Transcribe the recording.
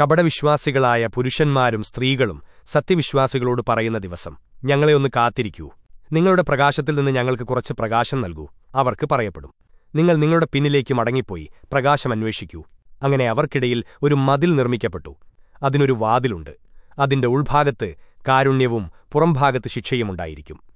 കപടവിശ്വാസികളായ പുരുഷന്മാരും സ്ത്രീകളും സത്യവിശ്വാസികളോട് പറയുന്ന ദിവസം ഞങ്ങളെ ഒന്ന് കാത്തിരിക്കൂ. നിങ്ങളുടെ പ്രകാശത്തിൽ നിന്ന് ഞങ്ങൾക്ക് കുറച്ച് പ്രകാശം നൽകൂ. അവർക്ക് പറയപ്പെടും. നിങ്ങൾ നിങ്ങളുടെ പിന്നിലേക്ക് മടങ്ങിപ്പോയി പ്രകാശം അന്വേഷിക്കൂ. അങ്ങനെ അവർക്കിടയിൽ ഒരു മതിൽ നിർമ്മിക്കപ്പെട്ടു. അതിനൊരു വാതിലുണ്ട്. അതിന്റെ ഉൾഭാഗത്ത് കാരുണ്യവും പുറംഭാഗത്ത് ശിക്ഷയുമുണ്ടായിരിക്കും